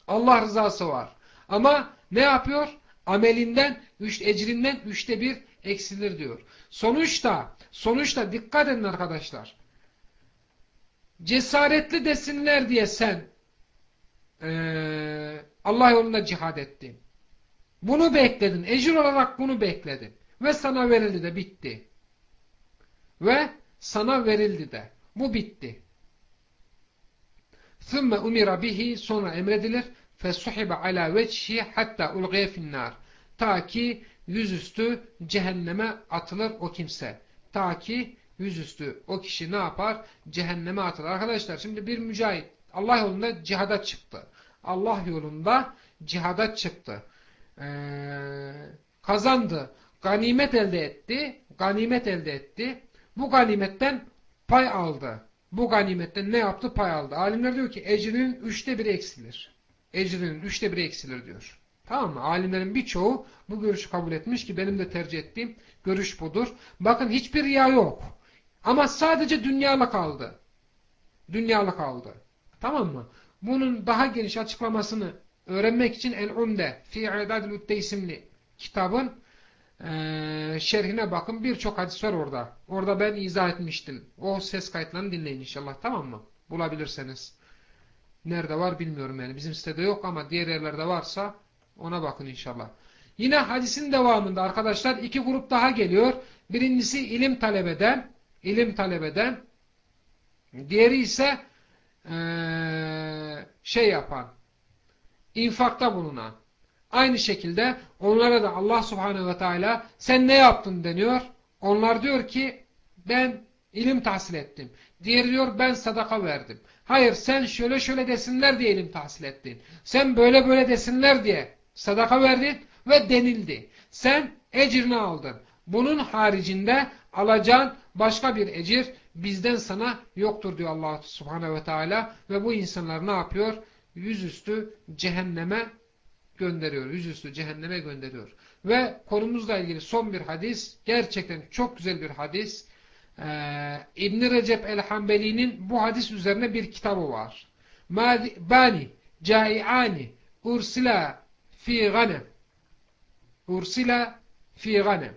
Allah rızası var. Ama ne yapıyor? Amelinden, üç, ecrinden üçte bir eksilir diyor. Sonuçta, sonuçta dikkat edin arkadaşlar. Cesaretli desinler diye sen ee, Allah yolunda cihad ettin. Bunu bekledin. Ecir olarak bunu bekledin. Ve sana verildi de bitti. Ve sana verildi de. Bu bitti. ثُمَّ umira bihi sonra emredilir. فَسُحِبَ عَلَى وَجْهِ hatta ulgıya finnar. Ta ki yüzüstü cehenneme atılır o kimse. Ta ki yüzüstü o kişi ne yapar? Cehenneme atılır. Arkadaşlar şimdi bir mücahit Allah yolunda cihada çıktı. Allah yolunda cihada çıktı. Ee, kazandı. Ganimet elde etti. Ganimet elde etti. Bu ganimetten pay aldı. Bu ganimetten ne yaptı? Pay aldı. Alimler diyor ki ecrinin üçte biri eksilir. Ecrinin üçte biri eksilir diyor. Tamam mı? Alimlerin birçoğu bu görüşü kabul etmiş ki benim de tercih ettiğim görüş budur. Bakın hiçbir riya yok. Ama sadece dünyalı kaldı. Dünyalı kaldı. Tamam mı? Bunun daha geniş açıklamasını öğrenmek için El-Umde fi İdadil Udde isimli kitabın e, şerhine bakın. Birçok hadis var orada. Orada ben izah etmiştim. O ses kayıtlarını dinleyin inşallah. Tamam mı? Bulabilirseniz. Nerede var bilmiyorum yani. Bizim sitede yok ama diğer yerlerde varsa ona bakın inşallah. Yine hadisin devamında arkadaşlar iki grup daha geliyor. Birincisi ilim talebeden, ilim talebeden. Diğeri ise ee, şey yapan, infakta bulunan. Aynı şekilde onlara da Allah subhanehu ve teala sen ne yaptın deniyor. Onlar diyor ki ben ilim tahsil ettim. Diğeri diyor ben sadaka verdim. Hayır sen şöyle şöyle desinler diye ilim tahsil ettin. Sen böyle böyle desinler diye sadaka verdin ve denildi. Sen ecrini aldın. Bunun haricinde alacağın başka bir ecir bizden sana yoktur diyor Allah subhanehu ve teala ve bu insanlar ne yapıyor? Yüzüstü cehenneme gönderiyor. Yüzüstü cehenneme gönderiyor. Ve konumuzla ilgili son bir hadis. Gerçekten çok güzel bir hadis. Ee, İbn Recep el-Hambeli'nin bu hadis üzerine bir kitabı var. Bani caiani ursila fi ganem ursila fi ganem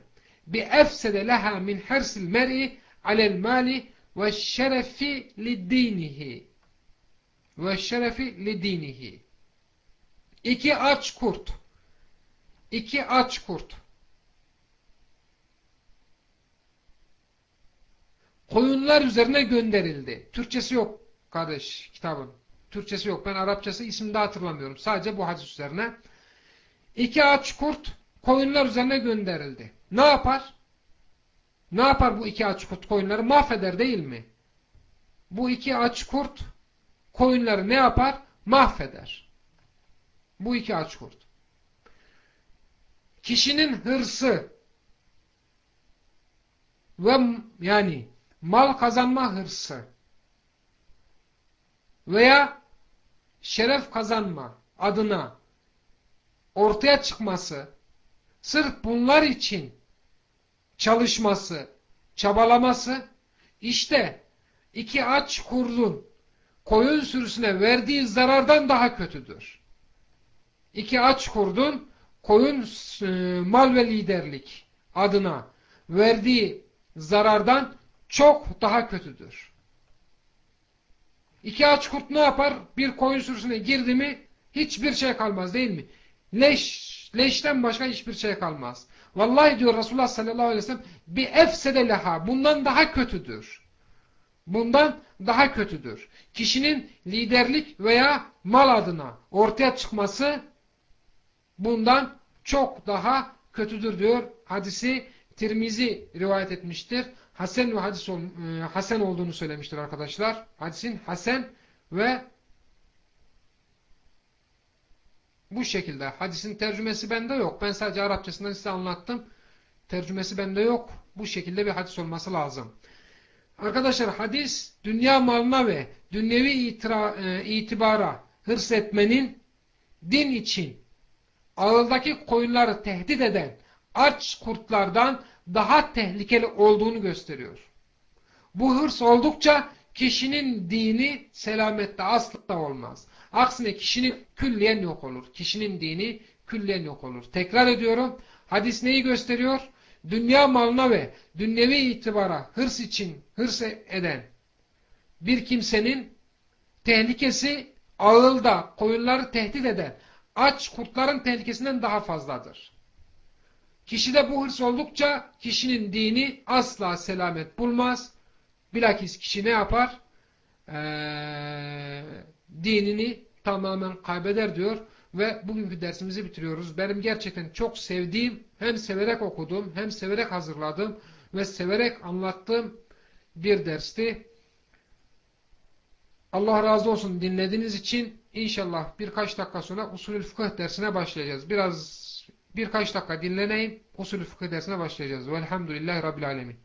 bi efsede leha min hersil mer'i alel mali ve şerefi li dinihi ve şerefi li dinihi İki aç kurt. İki aç kurt. Koyunlar üzerine gönderildi. Türkçesi yok kardeş kitabın. Türkçesi yok. Ben Arapçası ismini de hatırlamıyorum. Sadece bu hadis üzerine. İki aç kurt koyunlar üzerine gönderildi. Ne yapar? Ne yapar bu iki aç kurt koyunları? Mahveder değil mi? Bu iki aç kurt koyunları ne yapar? Mahveder. Bu iki aç kurt. Kişinin hırsı ve yani mal kazanma hırsı veya şeref kazanma adına ortaya çıkması, sırf bunlar için çalışması, çabalaması, işte iki aç kurdun koyun sürüsüne verdiği zarardan daha kötüdür. İki aç kurdun koyun e, mal ve liderlik adına verdiği zarardan çok daha kötüdür. İki aç kurt ne yapar? Bir koyun sürüsüne girdi mi hiçbir şey kalmaz değil mi? Leş, leşten başka hiçbir şey kalmaz. Vallahi diyor Resulullah sallallahu aleyhi ve sellem bir efsede leha. Bundan daha kötüdür. Bundan daha kötüdür. Kişinin liderlik veya mal adına ortaya çıkması bundan çok daha kötüdür diyor. Hadisi Tirmizi rivayet etmiştir. Hasen ve hadis ol, e, Hasen olduğunu söylemiştir arkadaşlar. Hadisin Hasen ve bu şekilde. Hadisin tercümesi bende yok. Ben sadece Arapçasından size anlattım. Tercümesi bende yok. Bu şekilde bir hadis olması lazım. Arkadaşlar hadis dünya malına ve dünyevi itira, e, itibara hırs etmenin din için ağıldaki koyunları tehdit eden aç kurtlardan daha tehlikeli olduğunu gösteriyor. Bu hırs oldukça kişinin dini selamette asla olmaz. Aksine kişinin külliyen yok olur. Kişinin dini külliyen yok olur. Tekrar ediyorum. Hadis neyi gösteriyor? Dünya malına ve dünyevi itibara hırs için hırs eden bir kimsenin tehlikesi ağılda koyunları tehdit eden aç kurtların tehlikesinden daha fazladır. Kişide bu hırs oldukça kişinin dini asla selamet bulmaz. Bilakis kişi ne yapar? Ee, dinini tamamen kaybeder diyor. Ve bugünkü dersimizi bitiriyoruz. Benim gerçekten çok sevdiğim, hem severek okudum, hem severek hazırladım ve severek anlattığım bir dersti. Allah razı olsun dinlediğiniz için. İnşallah birkaç dakika sonra usulü fıkıh dersine başlayacağız. Biraz Birkaç dakika dinleneyim. Usulü fıkıh dersine başlayacağız. Velhamdülillahi Rabbil Alemin.